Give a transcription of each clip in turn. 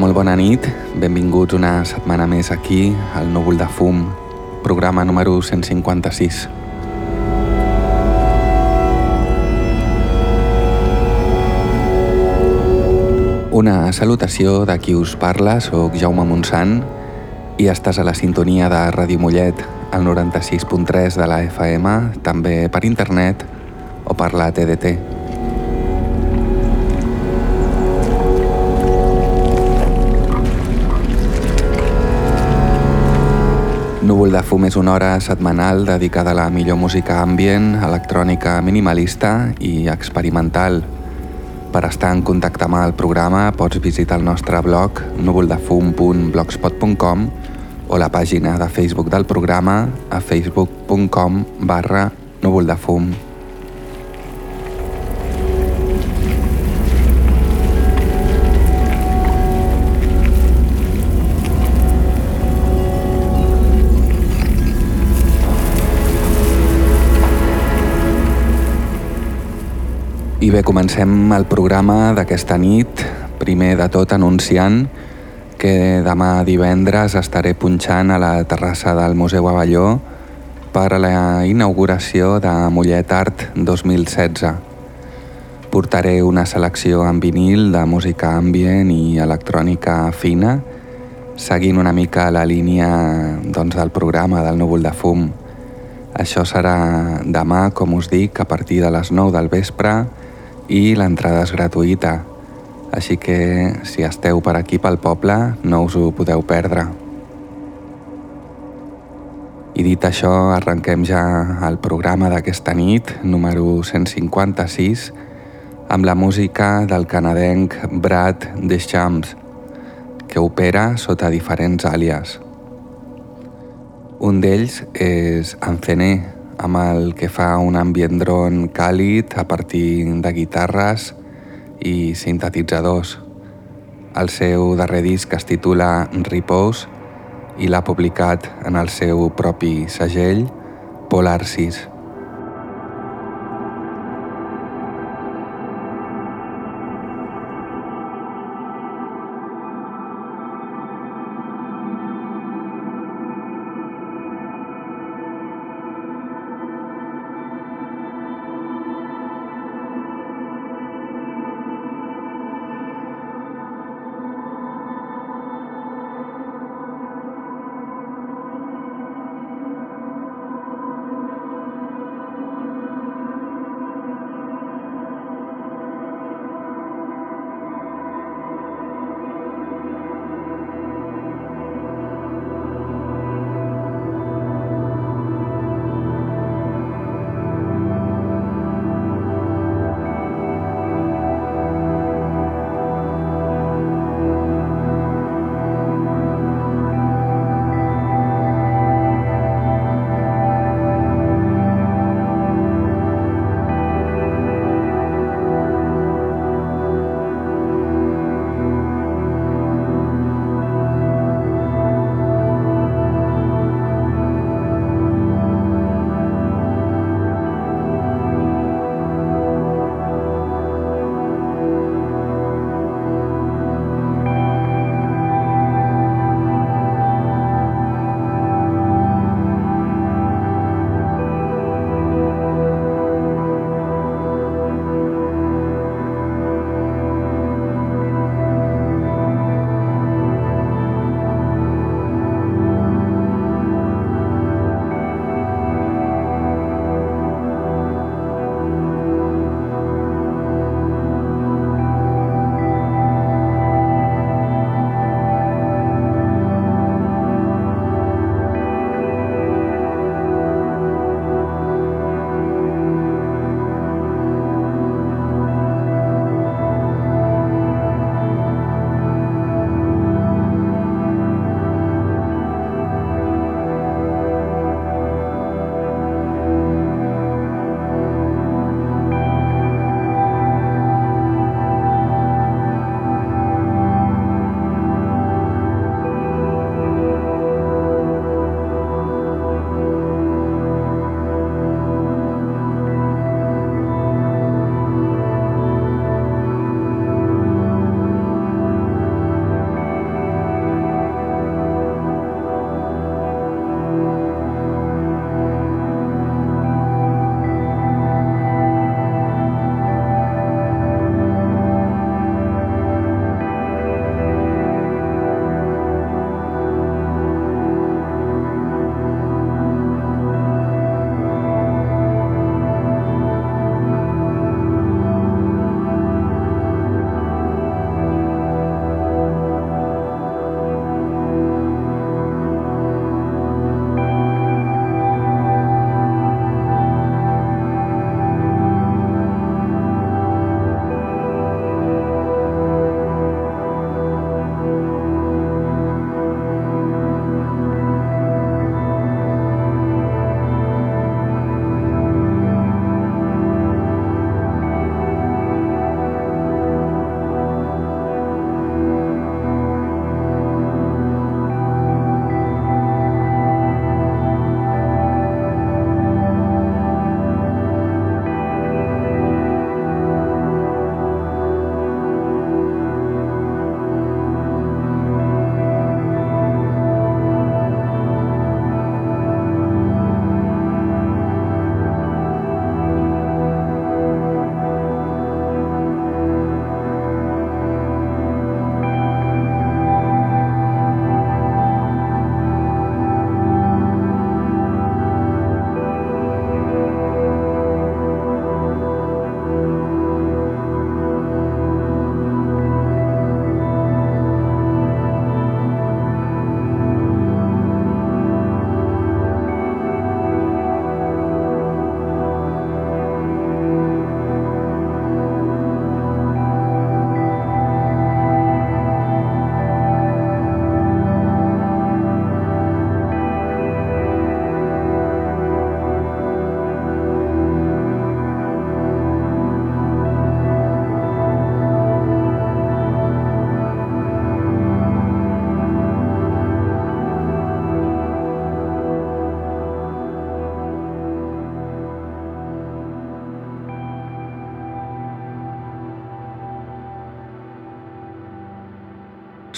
Molt bona nit. Benvinguts una setmana més aquí, al Núvol de Fum, programa número 156. Una salutació de qui us parla, sóc Jaume Montsant i estàs a la sintonia de Ràdio Mollet, al 96.3 de la FM, també per internet o per la TDT. Núvol de fum és una hora setmanal dedicada a la millor música ambient, electrònica minimalista i experimental. Per estar en contacte amb el programa pots visitar el nostre blog núvoldefum.blogspot.com o la pàgina de Facebook del programa a facebook.com barra núvoldefum. I bé, comencem el programa d'aquesta nit, primer de tot anunciant que demà divendres estaré punxant a la terrassa del Museu Avelló per a la inauguració de Mollet Art 2016. Portaré una selecció en vinil de música ambient i electrònica fina, seguint una mica la línia doncs, del programa del Núvol de Fum. Això serà demà, com us dic, a partir de les 9 del vespre, i l'entrada és gratuïta, així que si esteu per aquí pel poble no us ho podeu perdre. I dit això, arrenquem ja el programa d'aquesta nit, número 156, amb la música del canadenc Brad Deschamps, que opera sota diferents àlies. Un d'ells és Ancené, amb el que fa un ambient dron càlid a partir de guitarres i sintetitzadors. El seu darrer disc es titula Repose i l'ha publicat en el seu propi segell Polarsis.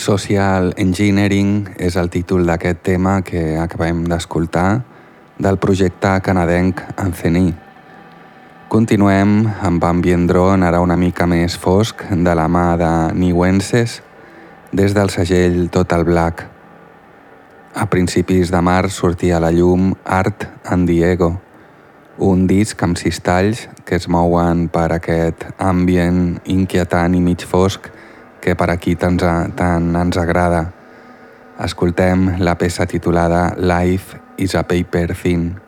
Social Engineering és el títol d'aquest tema que acabem d'escoltar del projecte canadenc Anthony. Continuem amb Ambient Drone, ara una mica més fosc, de la mà de Niwenses, des del segell Total Black. A principis de març sortia a la llum Art and Diego, un disc amb sis talls que es mouen per aquest ambient inquietant i mig fosc que per aquí tant, tant ens agrada. Escoltem la peça titulada Life is a Paper Thin.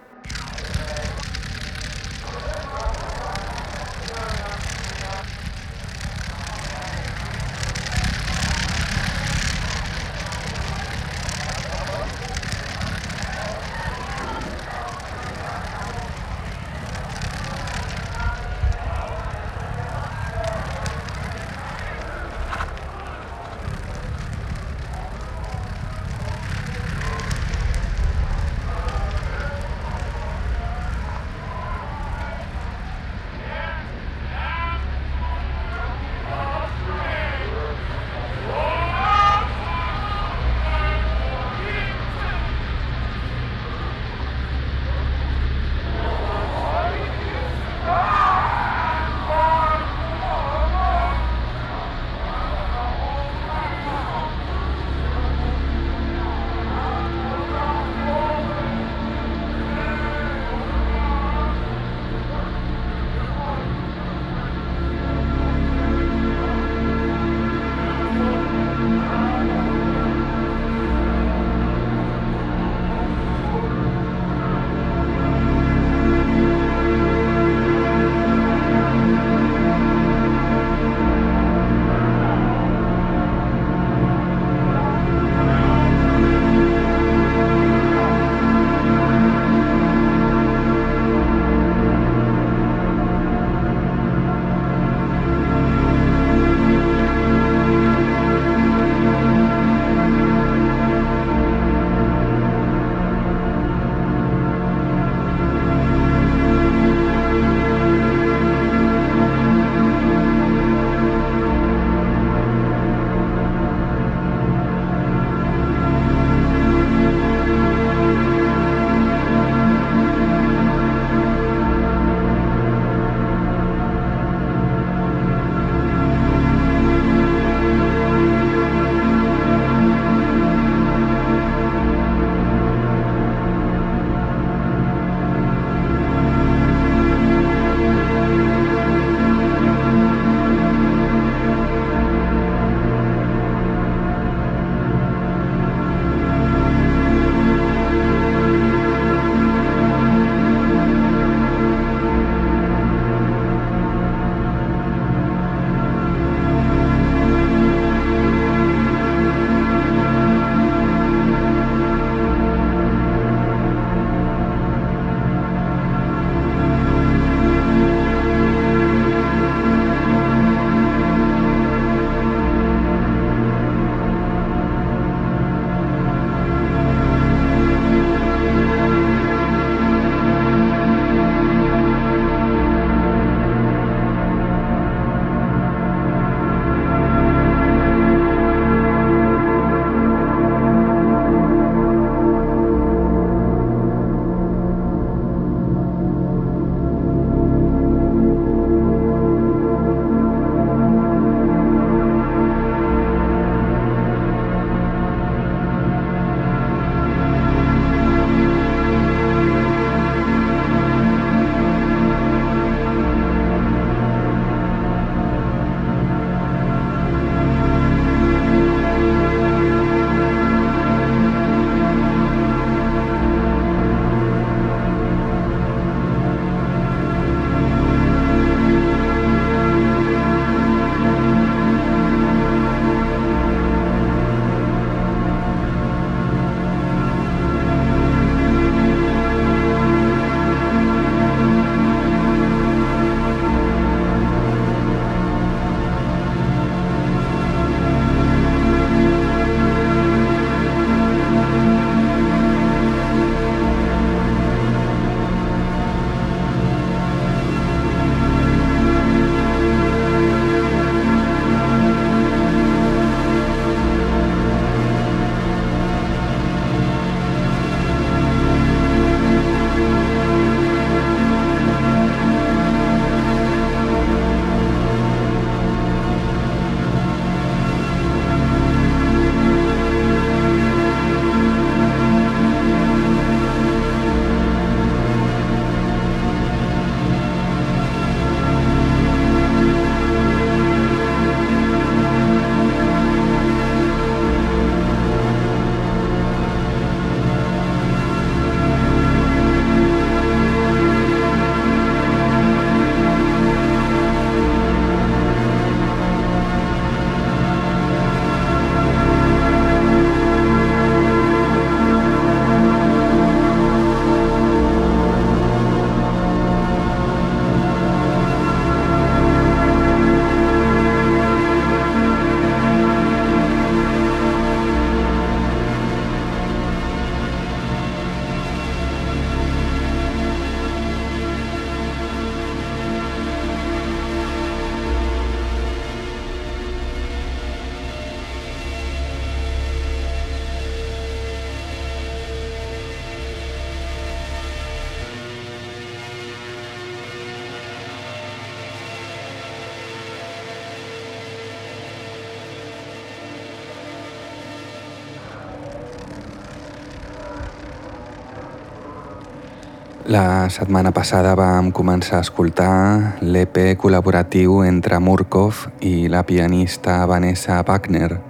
La setmana passada vam començar a escoltar l'EP col·laboratiu entre Murkov i la pianista Vanessa Wagner,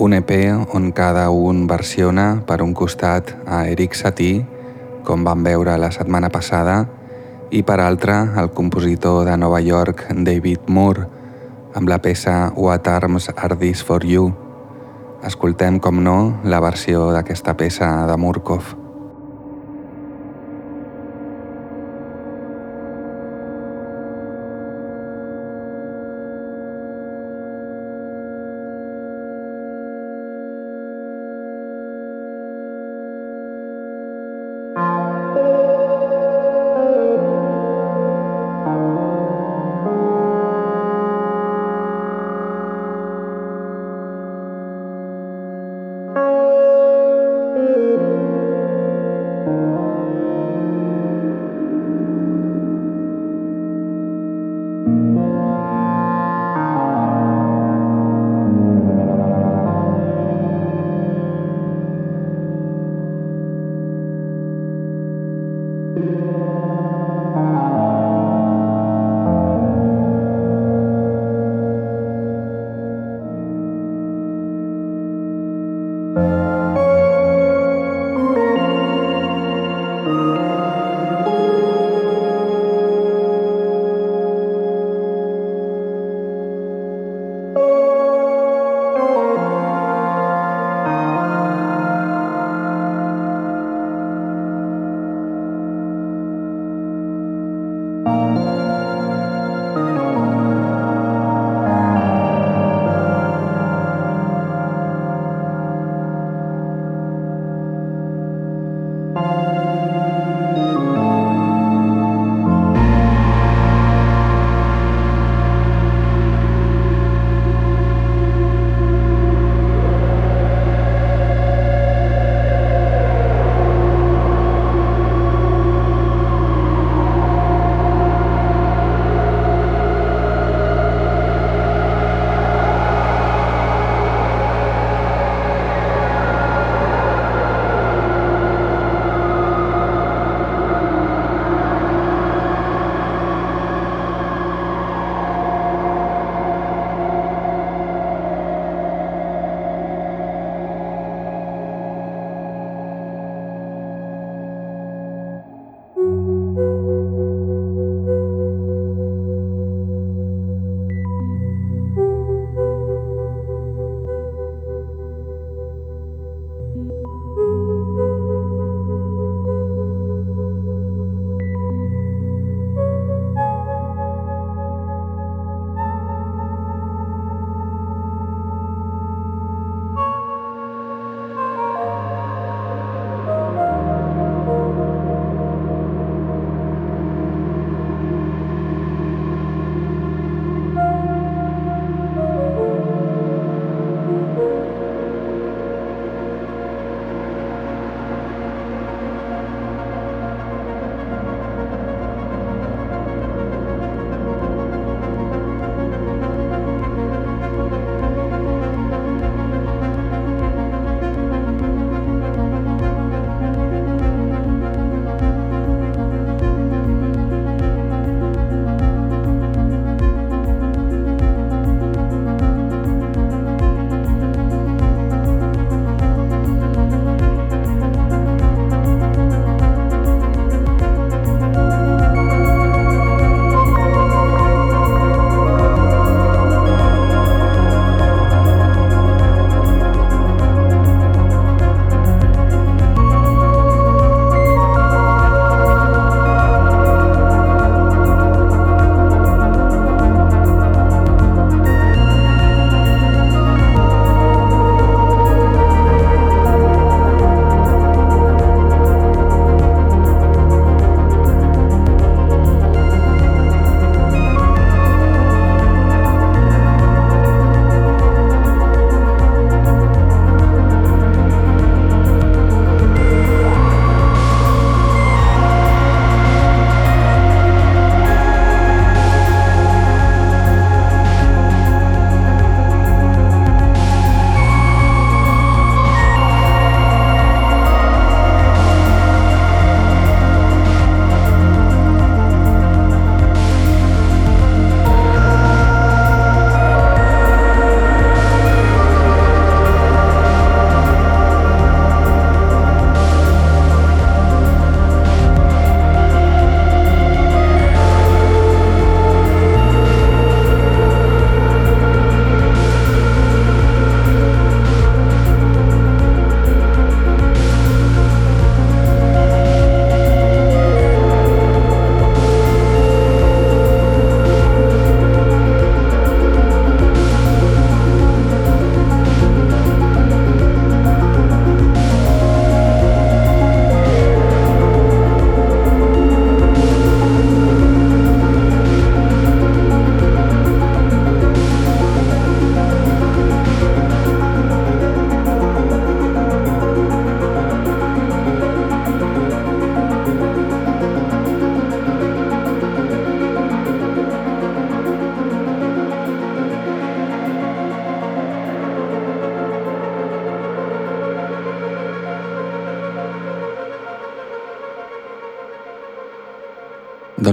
un EP on cada un versiona per un costat a Eric Satie, com vam veure la setmana passada, i per altre el compositor de Nova York David Moore, amb la peça What Arms Are These For You. Escoltem, com no, la versió d'aquesta peça de Murkov.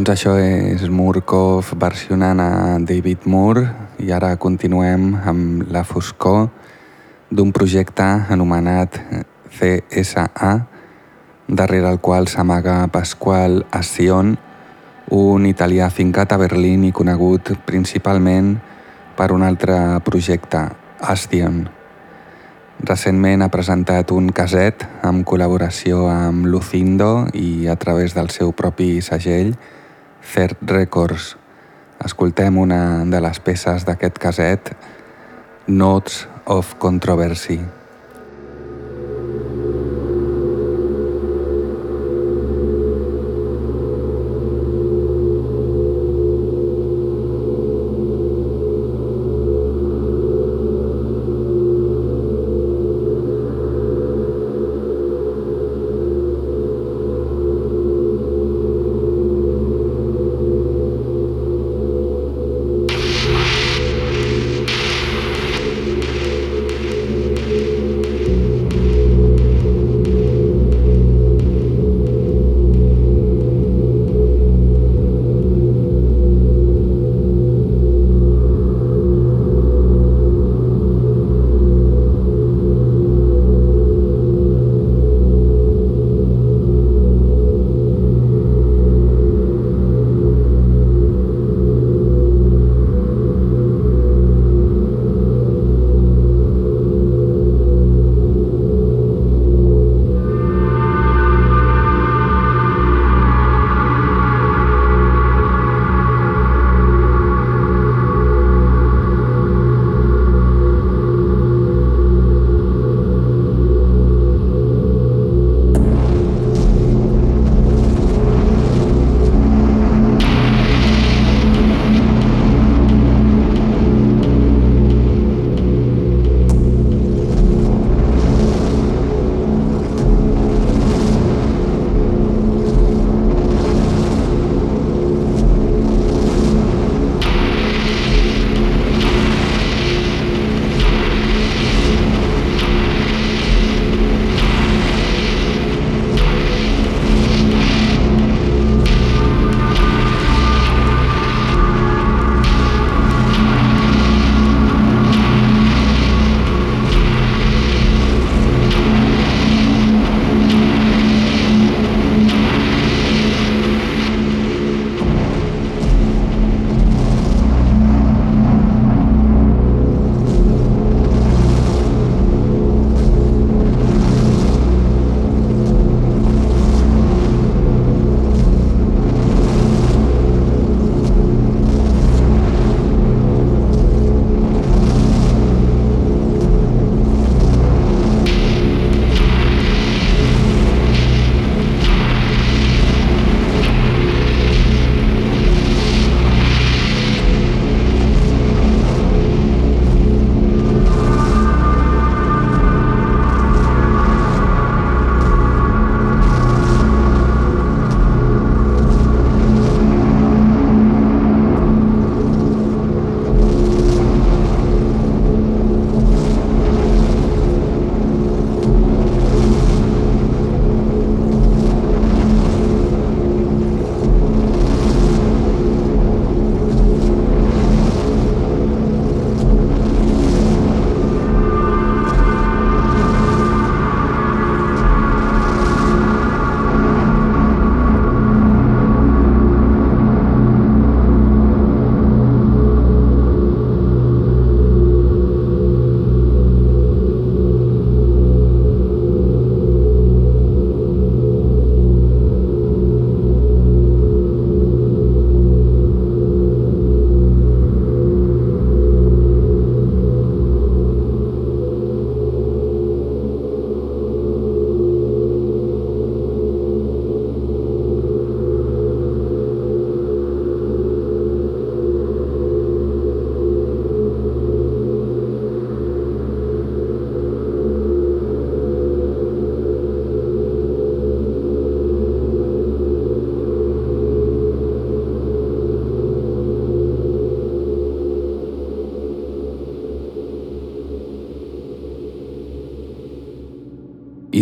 Doncs això és Murkov versionant a David Moore i ara continuem amb la foscor d'un projecte anomenat CSA, darrere el qual s'amaga Pasqual Assion, un italià fincat a Berlín i conegut principalment per un altre projecte, Astion. Recentment ha presentat un caset amb col·laboració amb Lucindo i a través del seu propi segell, Third Records. Escoltem una de les peces d'aquest caset, Notes of Controversy.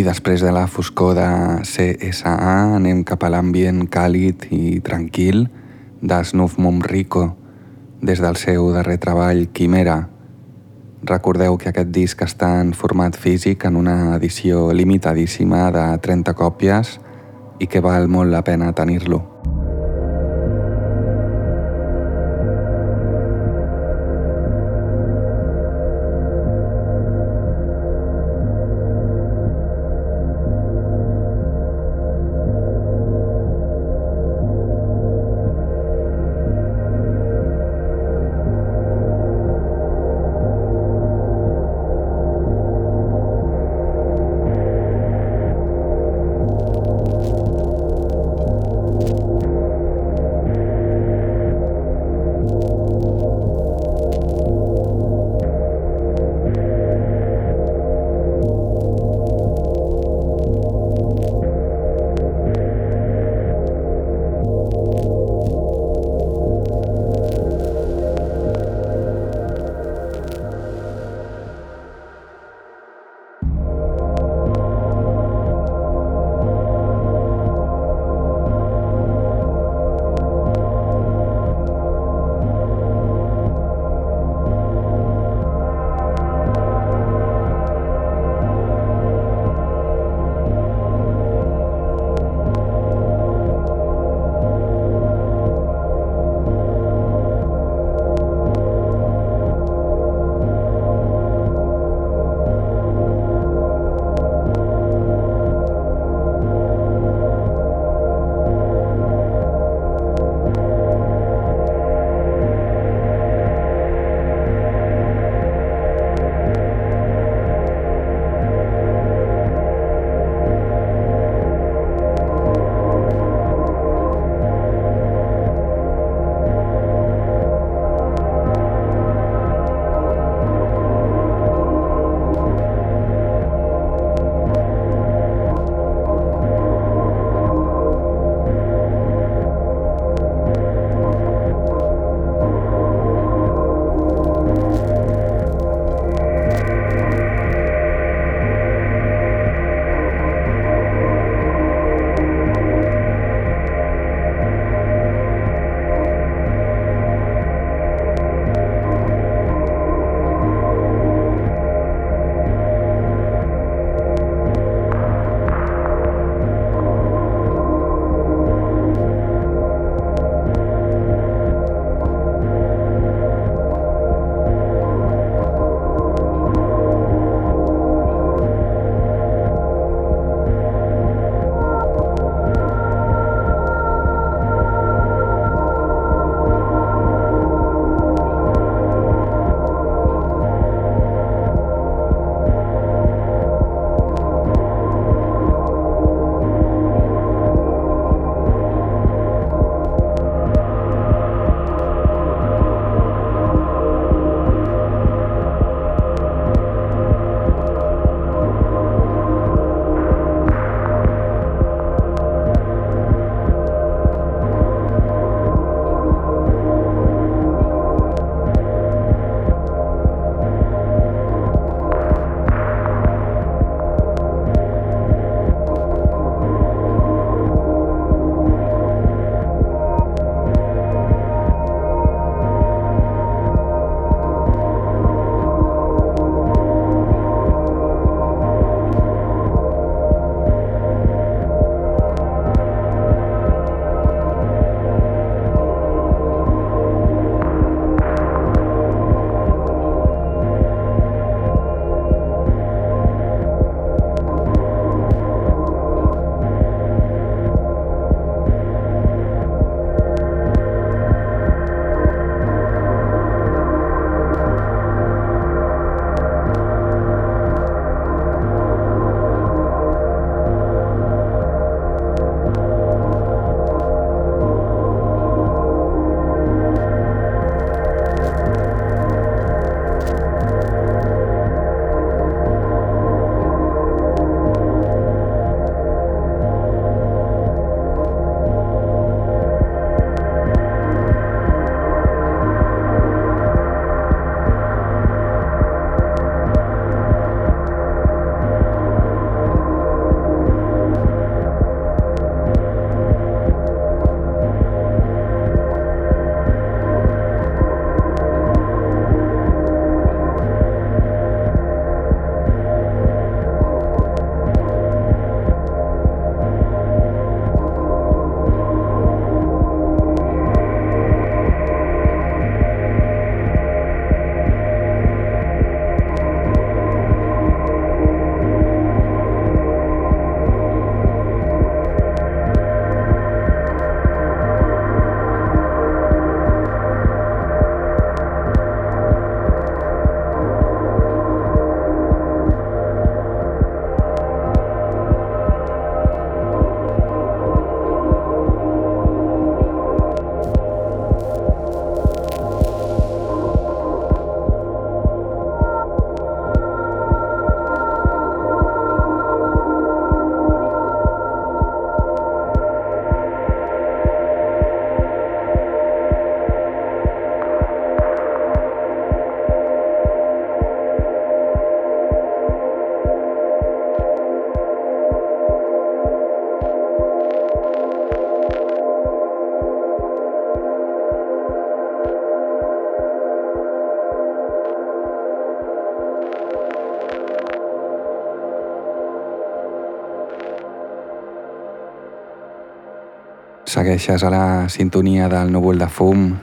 Després de la foscor de CSA anem cap a l'ambient càlid i tranquil de Snuff Mumrico des del seu darrer treball Quimera. Recordeu que aquest disc està en format físic en una edició limitadíssima de 30 còpies i que val molt la pena tenir-lo. Segueixes a la sintonia del núvol de fum,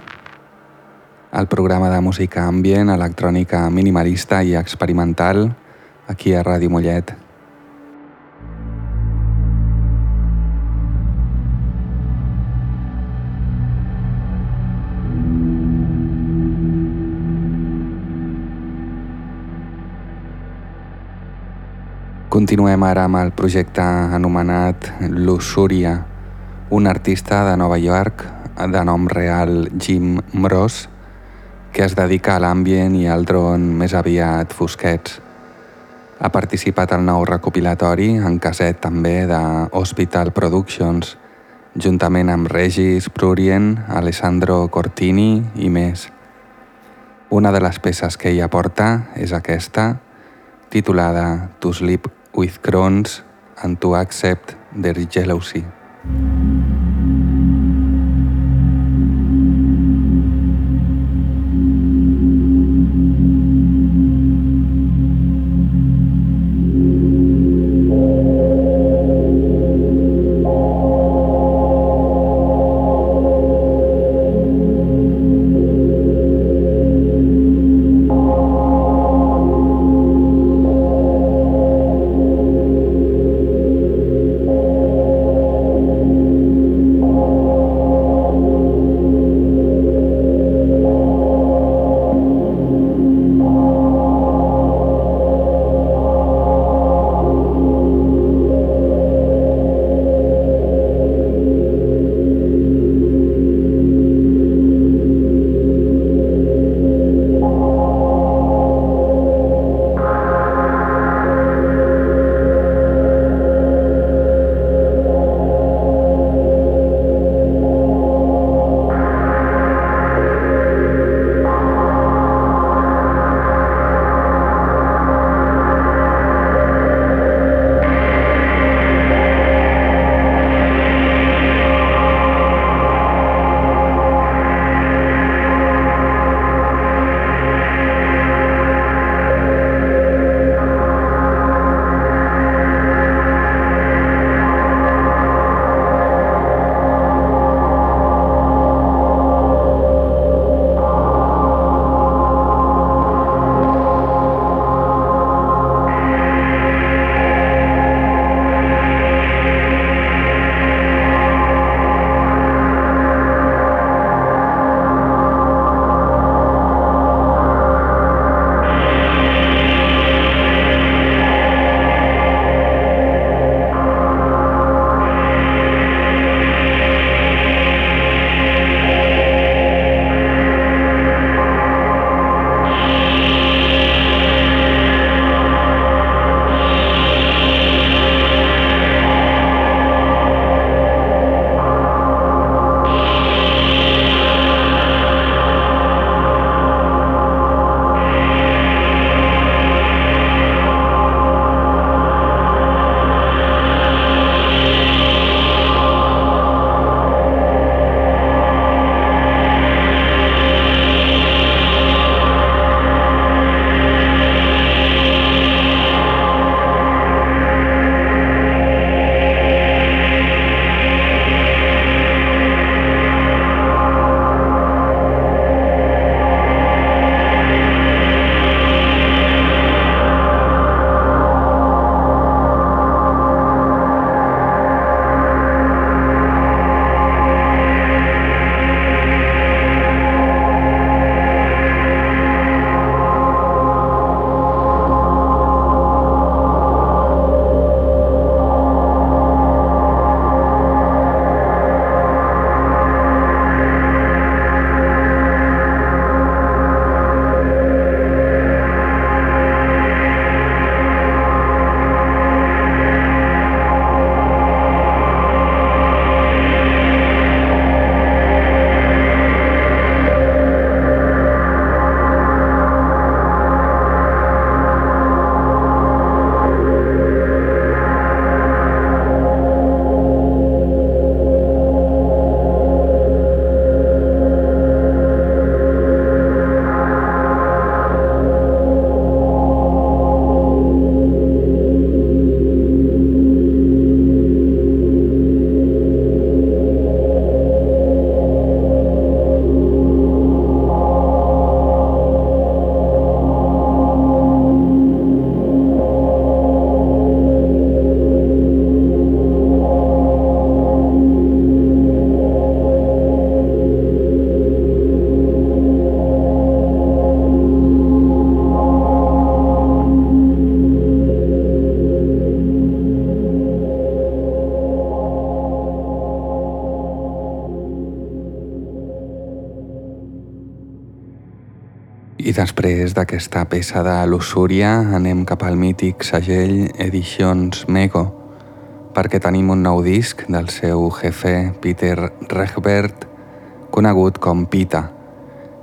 el programa de música ambient, electrònica minimalista i experimental, aquí a Ràdio Mollet. Continuem ara amb el projecte anomenat Luxúria, un artista de Nova York de nom real Jim Mross que es dedica a l'ambient i al dron més aviat fosquets. Ha participat al nou recopilatori en caset també de Hospital Productions, juntament amb Regis Prurien, Alessandro Cortini i més. Una de les peces que hi aporta és aquesta, titulada To Sleep with crowns and to accept their jealousy. D'aquesta peça de Luxúria anem cap al mític segell Editions Mego perquè tenim un nou disc del seu jefe Peter Regbert conegut com Pita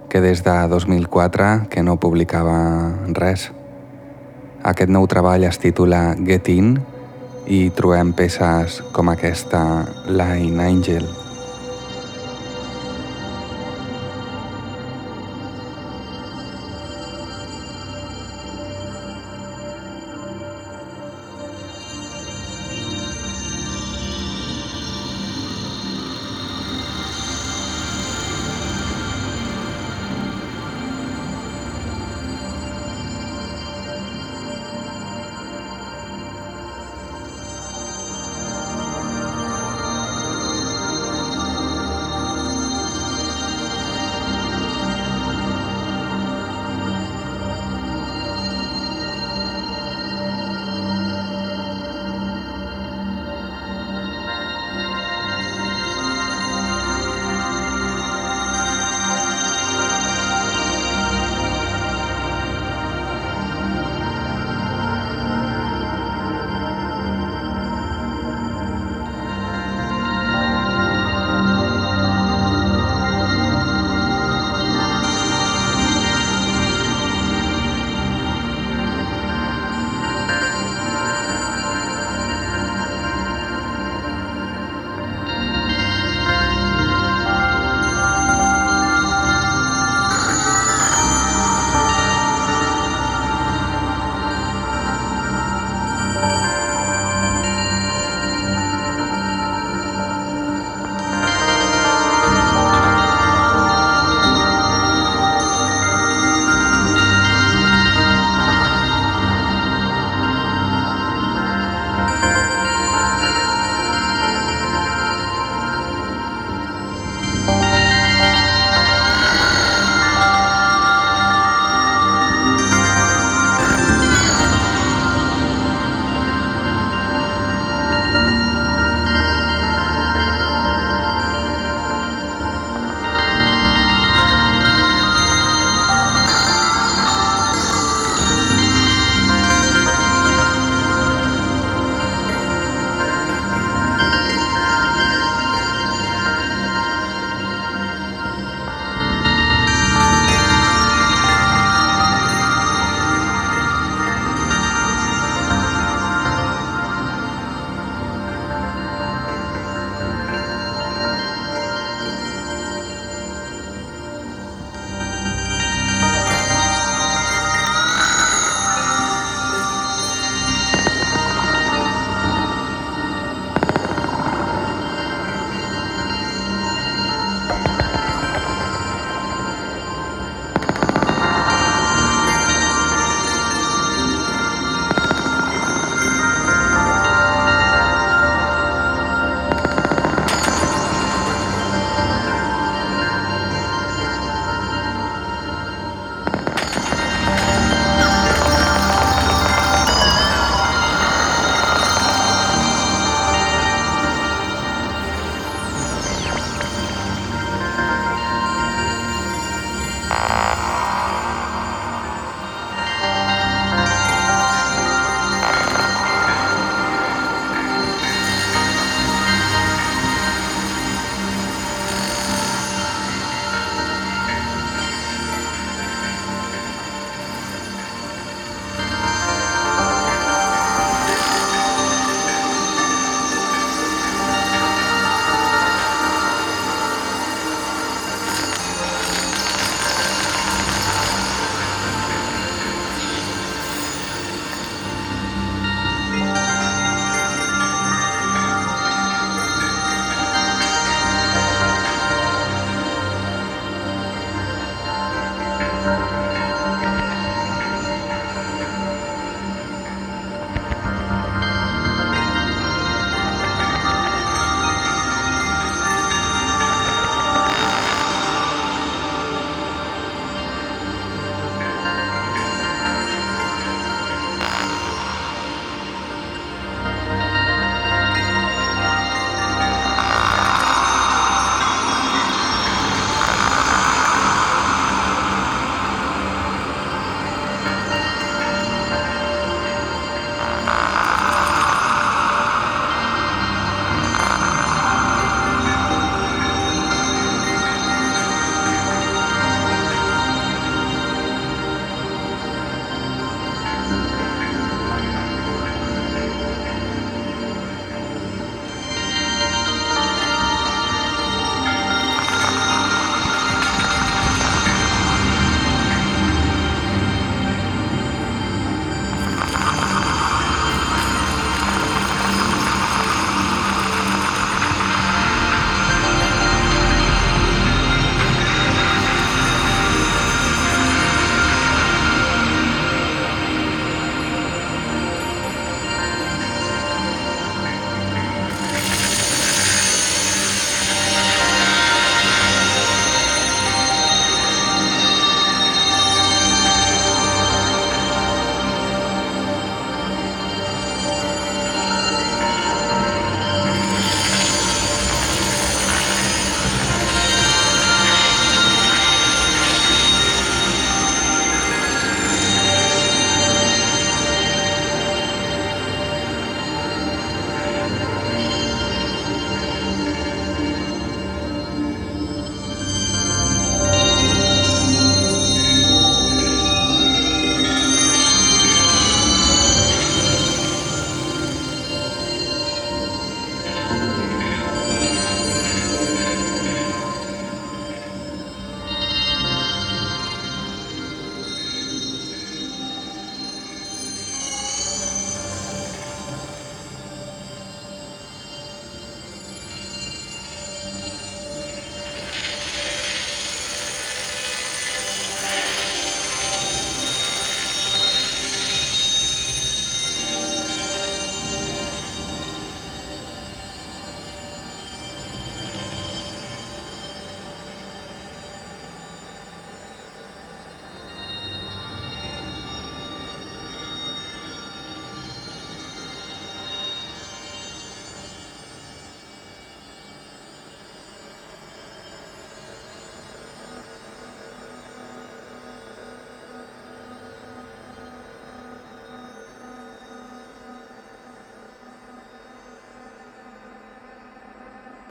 que des de 2004 que no publicava res. Aquest nou treball es titula Get In i trobem peces com aquesta Line Angel.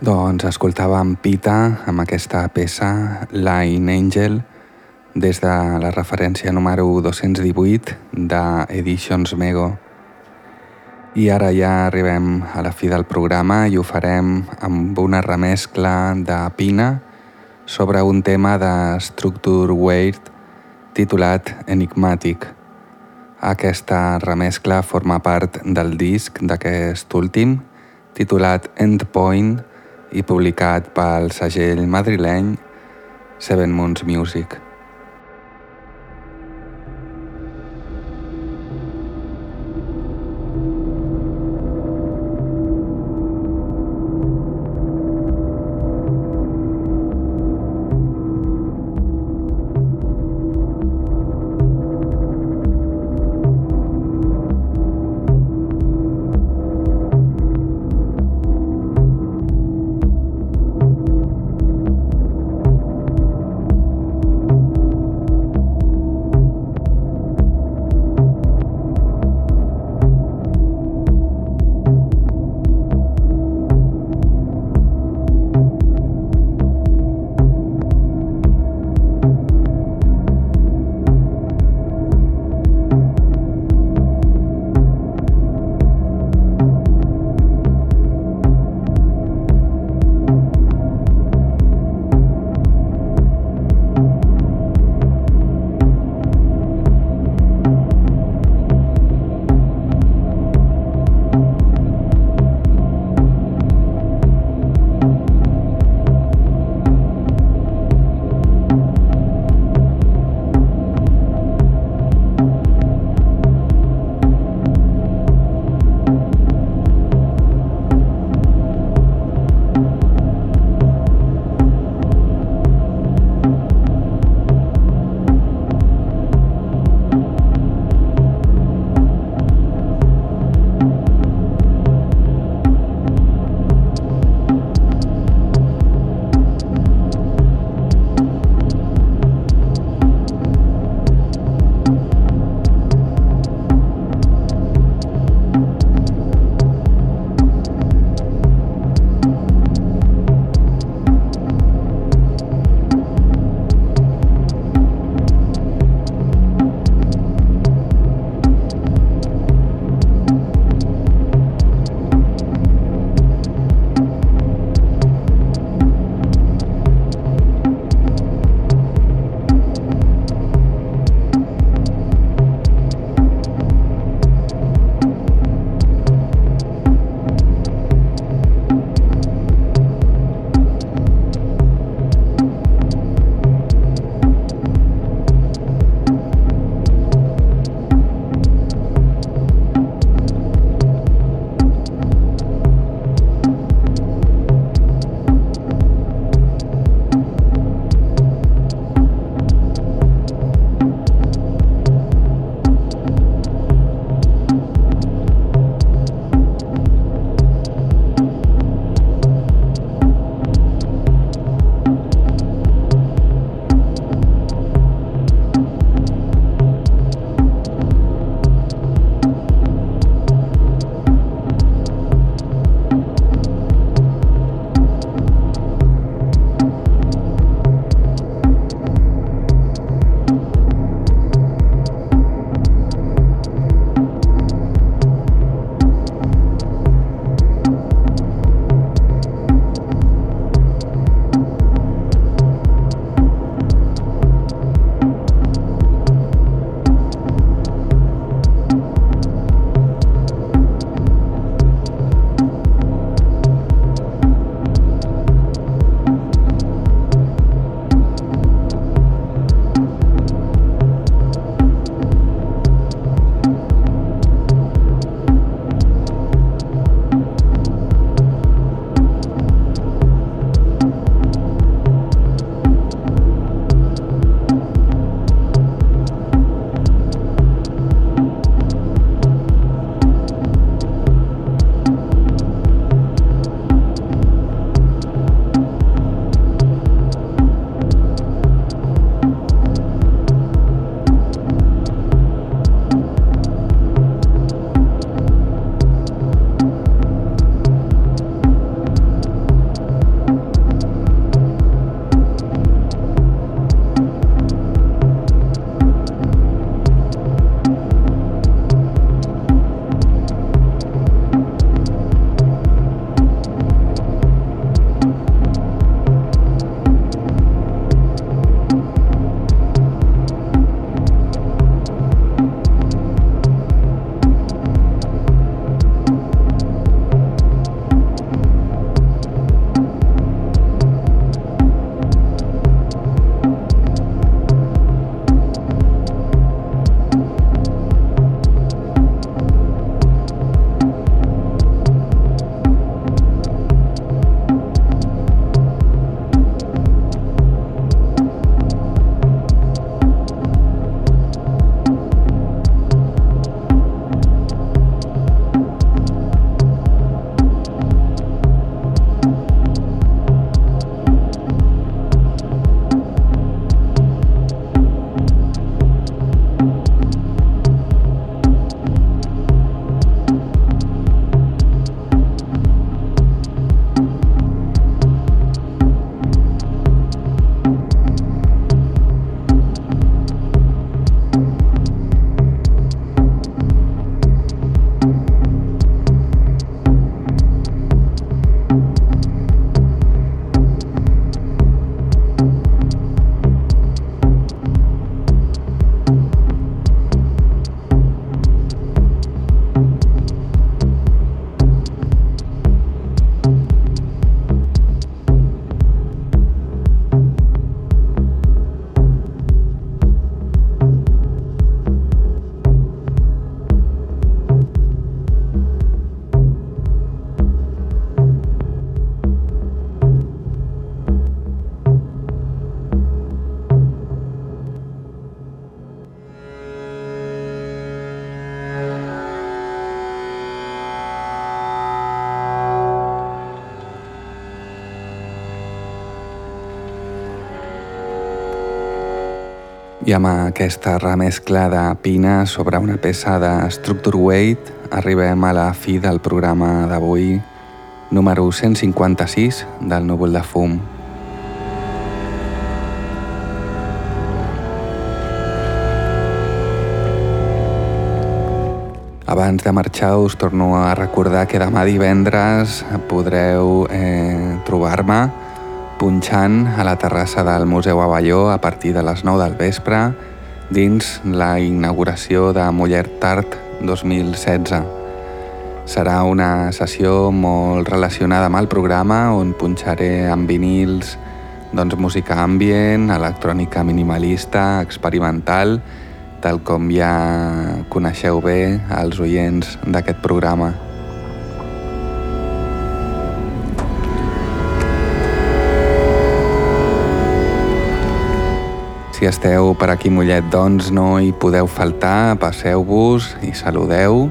Doncs escoltàvem Pita amb aquesta peça Line Angel des de la referència número 218 de Editions Mego. I ara ja arribem a la fi del programa i ho farem amb una remescla de Pina sobre un tema de Structure Weird titulat Enigmatic. Aquesta remescla forma part del disc d'aquest últim, titulat Endpoint i publicat pel segell madrileny Seven Moons Music. I amb aquesta remescla de Pina sobre una peça de Structure Weight arribem a la fi del programa d'avui, número 156 del Núvol de Fum. Abans de marxar us torno a recordar que demà divendres podreu eh, trobar-me punxant a la terrassa del Museu Avelló a partir de les 9 del vespre dins la inauguració de Muller Tart 2016. Serà una sessió molt relacionada amb el programa on punxaré amb vinils doncs, música ambient, electrònica minimalista, experimental tal com ja coneixeu bé els oients d'aquest programa. Si esteu per aquí Mollet, doncs no hi podeu faltar, passeu-vos i saludeu.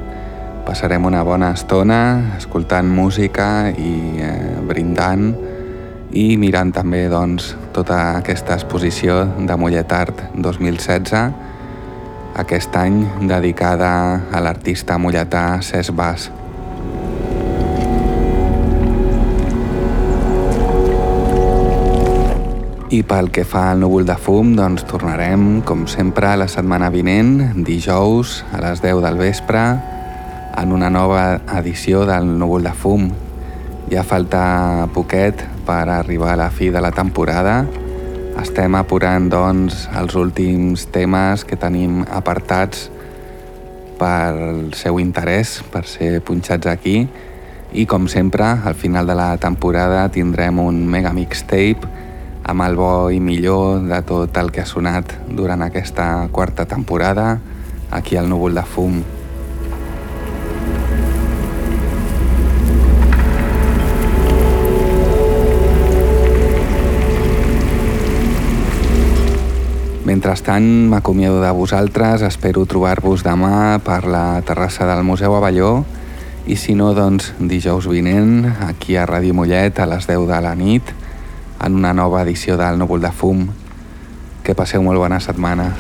Passarem una bona estona escoltant música i eh, brindant i mirant també doncs, tota aquesta exposició de Mollet Art 2016 aquest any dedicada a l'artista molletà Cesc Bas. I pel que fa al núvol de fum, doncs tornarem, com sempre, la setmana vinent, dijous, a les 10 del vespre, en una nova edició del núvol de fum. Ja falta poquet per arribar a la fi de la temporada, estem apurant doncs, els últims temes que tenim apartats pel seu interès, per ser punxats aquí i com sempre al final de la temporada tindrem un mega mixtape amb el bo i millor de tot el que ha sonat durant aquesta quarta temporada aquí al Núvol de Fum. Mentrestant, m'acomiado de vosaltres, espero trobar-vos demà per la terrassa del Museu Avelló i si no, doncs dijous vinent, aquí a Ràdio Mollet a les 10 de la nit, en una nova edició del Núvol de Fum. Que passeu molt bona setmana.